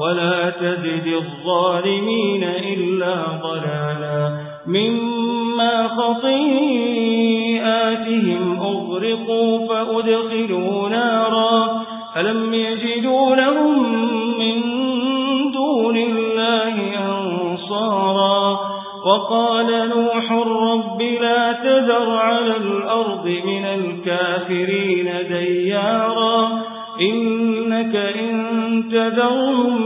ولا تزد الظالمين إلا ضلالا مما خطيئاتهم أغرقوا فأدخلوا نارا فلم يجدوا لهم من دون الله أنصارا وقال نوح رب لا تذر على الأرض من الكافرين ديارا إنك إن تذرهم